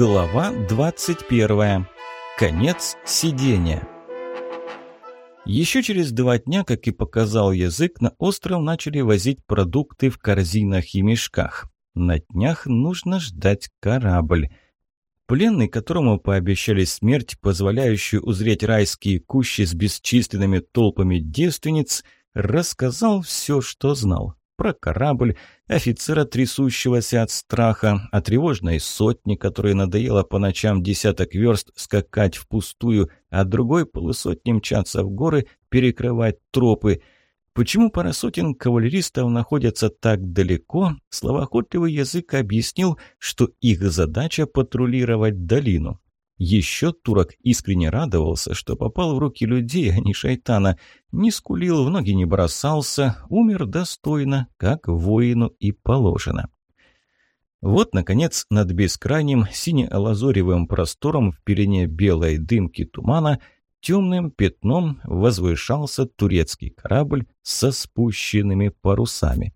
Глава 21. Конец сидения. Еще через два дня, как и показал язык, на остров начали возить продукты в корзинах и мешках. На днях нужно ждать корабль. Пленный, которому пообещали смерть, позволяющую узреть райские кущи с бесчисленными толпами девственниц, рассказал все, что знал про корабль, офицера, трясущегося от страха, о тревожной сотне, которой надоело по ночам десяток верст скакать впустую, а другой полусотни мчаться в горы, перекрывать тропы. Почему пара сотен кавалеристов находятся так далеко, словоохотливый язык объяснил, что их задача патрулировать долину. Еще турок искренне радовался, что попал в руки людей, а не шайтана. Не скулил, в ноги не бросался, умер достойно, как воину и положено. Вот, наконец, над бескрайним сине-лазоревым простором в перене белой дымки тумана темным пятном возвышался турецкий корабль со спущенными парусами.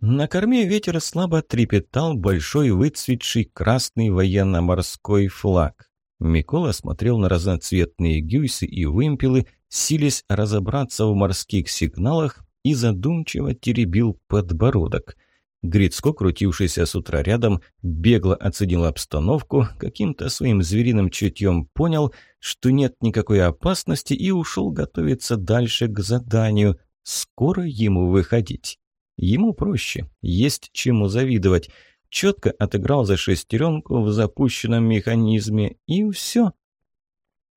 На корме ветер слабо трепетал большой выцветший красный военно-морской флаг. Микола смотрел на разноцветные гюйсы и вымпелы, силясь разобраться в морских сигналах и задумчиво теребил подбородок. Грицко, крутившийся с утра рядом, бегло оценил обстановку, каким-то своим звериным чутьем понял, что нет никакой опасности и ушел готовиться дальше к заданию. Скоро ему выходить. Ему проще, есть чему завидовать четко отыграл за шестеренку в запущенном механизме, и все.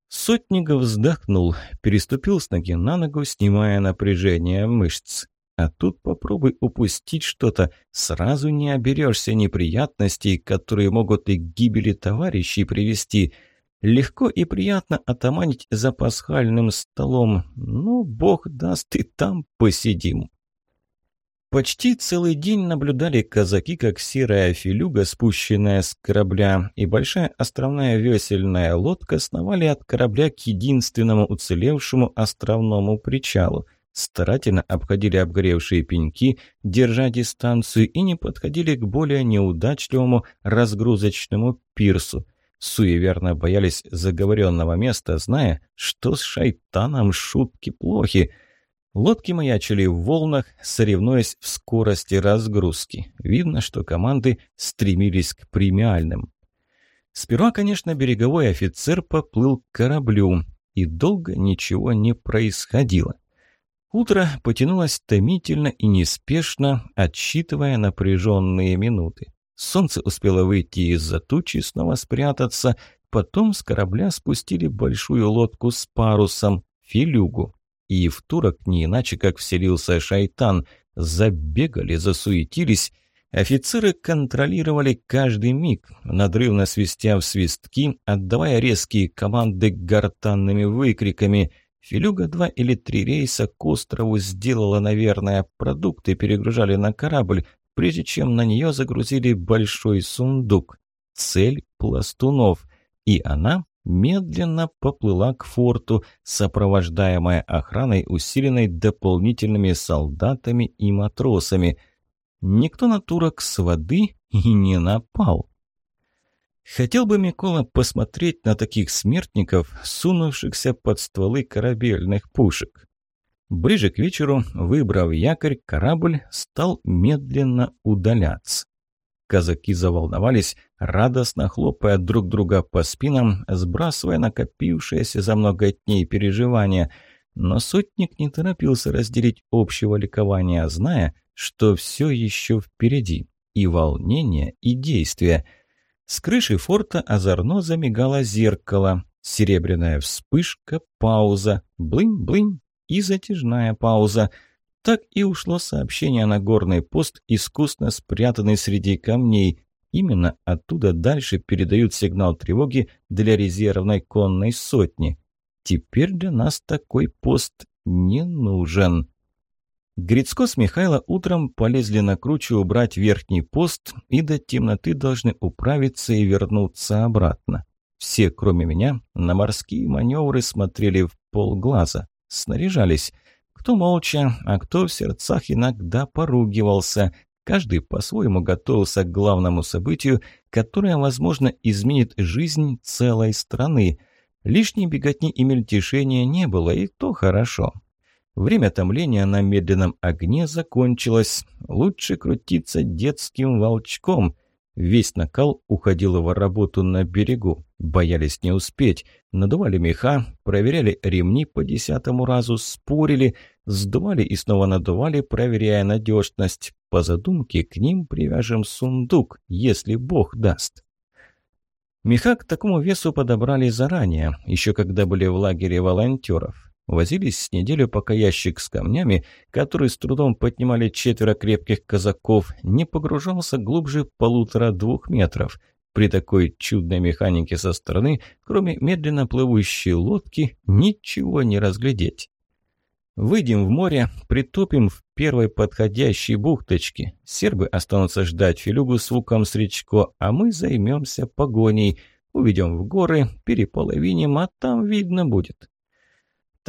Сотников вздохнул, переступил с ноги на ногу, снимая напряжение мышц. А тут попробуй упустить что-то, сразу не оберешься неприятностей, которые могут и к гибели товарищей привести. Легко и приятно отоманить за пасхальным столом. Ну, бог даст, и там посидим. Почти целый день наблюдали казаки, как серая филюга, спущенная с корабля, и большая островная весельная лодка сновали от корабля к единственному уцелевшему островному причалу. Старательно обходили обгоревшие пеньки, держа дистанцию, и не подходили к более неудачливому разгрузочному пирсу. Суеверно боялись заговоренного места, зная, что с шайтаном шутки плохи – Лодки маячили в волнах, соревнуясь в скорости разгрузки. Видно, что команды стремились к премиальным. Сперва, конечно, береговой офицер поплыл к кораблю, и долго ничего не происходило. Утро потянулось томительно и неспешно, отсчитывая напряженные минуты. Солнце успело выйти из-за тучи, снова спрятаться, потом с корабля спустили большую лодку с парусом, филюгу и в турок не иначе, как вселился шайтан. Забегали, засуетились. Офицеры контролировали каждый миг, надрывно свистя в свистки, отдавая резкие команды гортанными выкриками. Филюга два или три рейса к острову сделала, наверное, продукты перегружали на корабль, прежде чем на нее загрузили большой сундук. Цель пластунов. И она медленно поплыла к форту, сопровождаемая охраной, усиленной дополнительными солдатами и матросами. Никто на турок с воды и не напал. Хотел бы Микола посмотреть на таких смертников, сунувшихся под стволы корабельных пушек. Ближе к вечеру, выбрав якорь, корабль стал медленно удаляться. Казаки заволновались, радостно хлопая друг друга по спинам, сбрасывая накопившиеся за много дней переживания. Но сотник не торопился разделить общего ликования, зная, что все еще впереди. И волнение, и действие. С крыши форта озорно замигало зеркало. Серебряная вспышка, пауза, блынь-блынь и затяжная пауза – так и ушло сообщение на горный пост, искусно спрятанный среди камней. Именно оттуда дальше передают сигнал тревоги для резервной конной сотни. Теперь для нас такой пост не нужен. Грицко с Михайло утром полезли на круче убрать верхний пост и до темноты должны управиться и вернуться обратно. Все, кроме меня, на морские маневры смотрели в полглаза, снаряжались – кто молча, а кто в сердцах иногда поругивался. Каждый по-своему готовился к главному событию, которое, возможно, изменит жизнь целой страны. Лишней беготни и мельтешения не было, и то хорошо. Время томления на медленном огне закончилось. Лучше крутиться детским волчком. Весь накал уходил в работу на берегу. Боялись не успеть. Надували меха, проверяли ремни по десятому разу, спорили, сдували и снова надували, проверяя надежность. По задумке к ним привяжем сундук, если Бог даст. Меха к такому весу подобрали заранее, еще когда были в лагере волонтеров. Возились с неделю, пока ящик с камнями, который с трудом поднимали четверо крепких казаков, не погружался глубже полутора-двух метров. При такой чудной механике со стороны, кроме медленно плывущей лодки, ничего не разглядеть. Выйдем в море, притопим в первой подходящей бухточке. Сербы останутся ждать филюгу с вуком с речко, а мы займемся погоней. Уведем в горы, переполовиним, а там видно будет.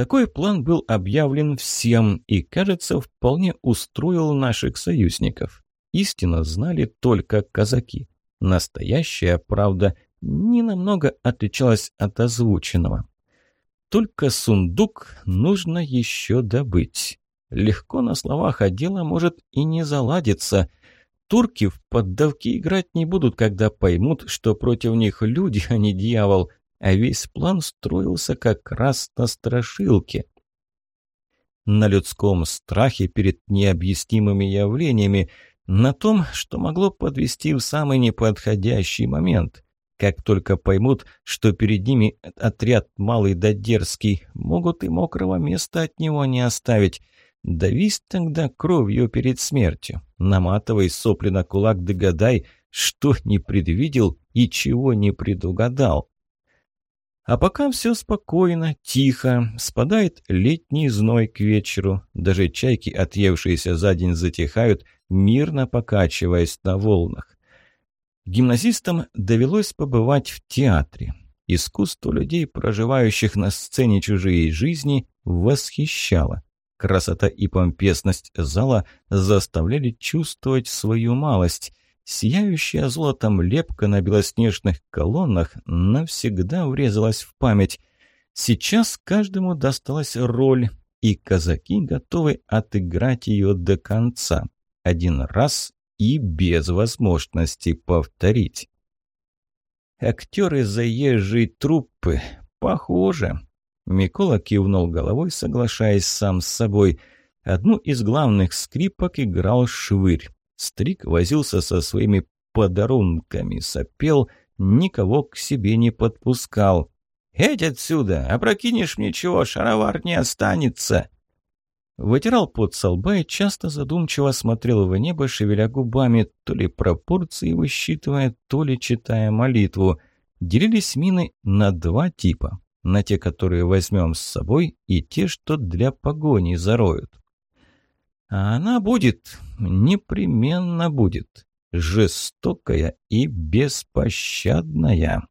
Такой план был объявлен всем и, кажется, вполне устроил наших союзников. Истинно знали только казаки. Настоящая правда не намного отличалась от озвученного. Только сундук нужно еще добыть. Легко на словах, а дело может и не заладиться. Турки в поддавки играть не будут, когда поймут, что против них люди, а не дьявол а весь план строился как раз на страшилке. На людском страхе перед необъяснимыми явлениями, на том, что могло подвести в самый неподходящий момент. Как только поймут, что перед ними отряд малый да дерзкий, могут и мокрого места от него не оставить. Давись тогда кровью перед смертью. Наматывай сопли на кулак, догадай, что не предвидел и чего не предугадал. А пока все спокойно, тихо, спадает летний зной к вечеру. Даже чайки, отъевшиеся за день, затихают, мирно покачиваясь на волнах. Гимназистам довелось побывать в театре. Искусство людей, проживающих на сцене чужие жизни, восхищало. Красота и помпезность зала заставляли чувствовать свою малость. Сияющая золотом лепка на белоснежных колоннах навсегда врезалась в память. Сейчас каждому досталась роль, и казаки готовы отыграть ее до конца. Один раз и без возможности повторить. Актеры заезжей труппы. Похоже. Микола кивнул головой, соглашаясь сам с собой. Одну из главных скрипок играл Швырь. Стрик возился со своими подарунками, сопел, никого к себе не подпускал. «Эть отсюда! Опрокинешь мне чего, шаровар не останется!» Вытирал пот со лба и часто задумчиво смотрел в небо, шевеля губами, то ли пропорции высчитывая, то ли читая молитву. Делились мины на два типа. На те, которые возьмем с собой, и те, что для погони зароют. А она будет, непременно будет, жестокая и беспощадная.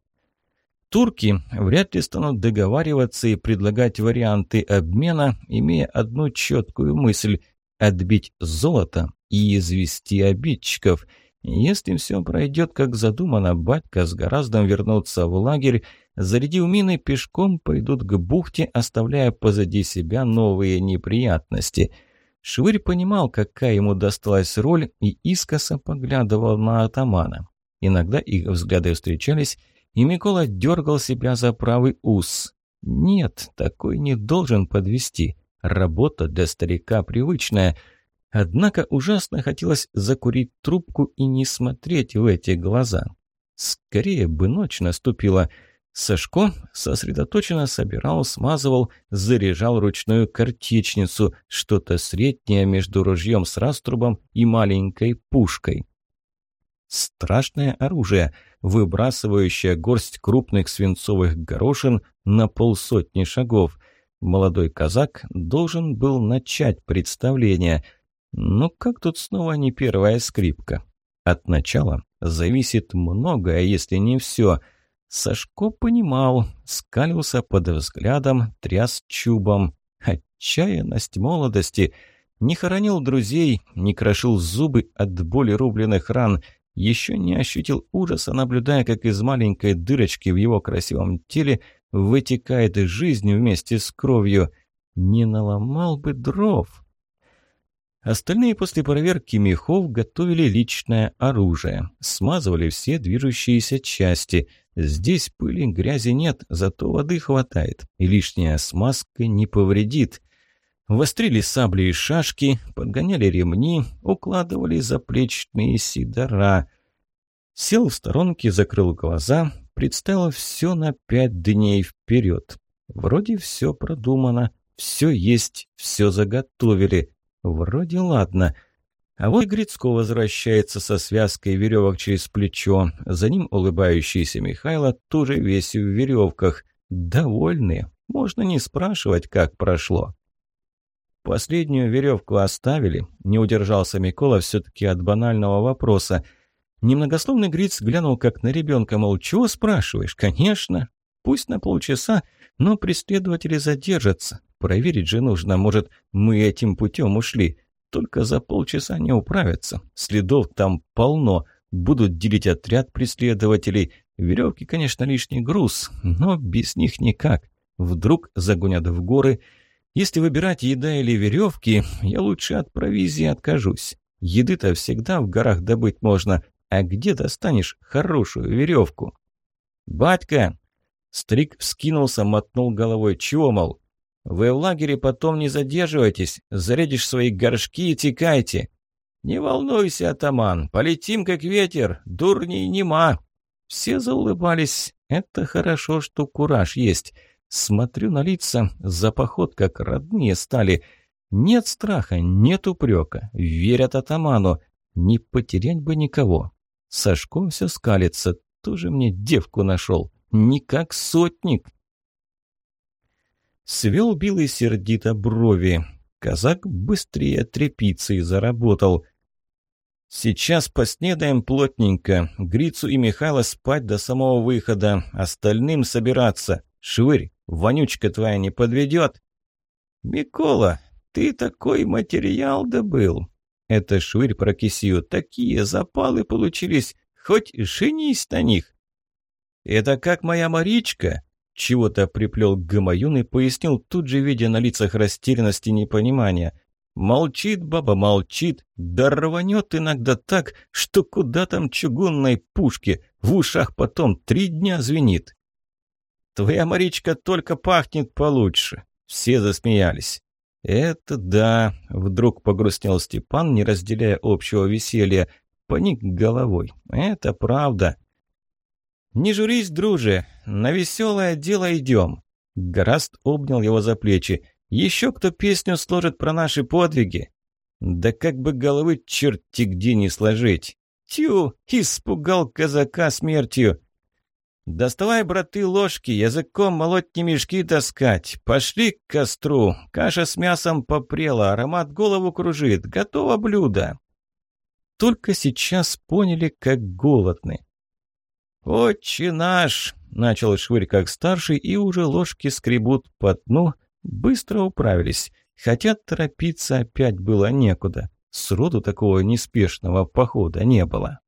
Турки вряд ли станут договариваться и предлагать варианты обмена, имея одну четкую мысль – отбить золото и извести обидчиков. Если все пройдет как задумано, батька с гораздом вернутся в лагерь, зарядив мины, пешком пойдут к бухте, оставляя позади себя новые неприятности – Швырь понимал, какая ему досталась роль, и искоса поглядывал на атамана. Иногда их взгляды встречались, и Микола дергал себя за правый ус. Нет, такой не должен подвести. Работа для старика привычная. Однако ужасно хотелось закурить трубку и не смотреть в эти глаза. Скорее бы ночь наступила — Сашко сосредоточенно собирал, смазывал, заряжал ручную картечницу, что-то среднее между ружьем с раструбом и маленькой пушкой. Страшное оружие, выбрасывающее горсть крупных свинцовых горошин на полсотни шагов. Молодой казак должен был начать представление. Но как тут снова не первая скрипка? От начала зависит многое, если не все – Сашко понимал, скалился под взглядом, тряс чубом. Отчаянность молодости. Не хоронил друзей, не крошил зубы от боли рубленных ран, еще не ощутил ужаса, наблюдая, как из маленькой дырочки в его красивом теле вытекает жизнь вместе с кровью. Не наломал бы дров. Остальные после проверки мехов готовили личное оружие, смазывали все движущиеся части. Здесь пыли, грязи нет, зато воды хватает, и лишняя смазка не повредит. Вострили сабли и шашки, подгоняли ремни, укладывали заплечные сидора. Сел в сторонке, закрыл глаза, представил все на пять дней вперед. Вроде все продумано, все есть, все заготовили. Вроде ладно. А вот Грицко возвращается со связкой веревок через плечо. За ним улыбающийся Михайло тоже весь в веревках. Довольны. Можно не спрашивать, как прошло. Последнюю веревку оставили. Не удержался Микола все-таки от банального вопроса. Немногословный Гриц глянул как на ребенка, мол, чего спрашиваешь? Конечно. Пусть на полчаса, но преследователи задержатся. Проверить же нужно, может, мы этим путем ушли. Только за полчаса не управятся. Следов там полно. Будут делить отряд преследователей. Веревки, конечно, лишний груз, но без них никак. Вдруг загонят в горы. Если выбирать еда или веревки, я лучше от провизии откажусь. Еды-то всегда в горах добыть можно. А где достанешь хорошую веревку? «Батька!» Стрик вскинулся, мотнул головой. «Чего, мол?» Вы в лагере потом не задерживайтесь, зарядишь свои горшки и текайте. Не волнуйся, атаман, полетим как ветер, дурней нема. Все заулыбались. Это хорошо, что кураж есть. Смотрю на лица, за поход как родные стали. Нет страха, нет упрека, верят атаману. Не потерять бы никого. Сашко все скалится, тоже мне девку нашел. Не как сотник. Свел Билый сердито брови. Казак быстрее трепицей заработал. «Сейчас поснедаем плотненько. Грицу и Михайла спать до самого выхода. Остальным собираться. Швырь, вонючка твоя не подведет?» «Микола, ты такой материал добыл!» Это Швырь про кисию. «Такие запалы получились. Хоть женись на них!» «Это как моя Маричка!» Чего-то приплел Гамаюн и пояснил, тут же видя на лицах растерянности и непонимания. Молчит баба, молчит, да рванет иногда так, что куда там чугунной пушки, в ушах потом три дня звенит. Твоя Маричка только пахнет получше. Все засмеялись. «Это да», — вдруг погрустнел Степан, не разделяя общего веселья. Поник головой. «Это правда. «Не журись, друже, на веселое дело идем!» Гораст обнял его за плечи. «Еще кто песню сложит про наши подвиги?» «Да как бы головы черти где не сложить!» «Тю! Испугал казака смертью!» «Доставай, браты, ложки, языком молоть не мешки таскать. Пошли к костру. Каша с мясом попрела, аромат голову кружит. Готово блюдо!» Только сейчас поняли, как голодны. «Отче наш!» — начал Швырь как старший, и уже ложки скребут по дну. Быстро управились, хотя торопиться опять было некуда. Сроду такого неспешного похода не было.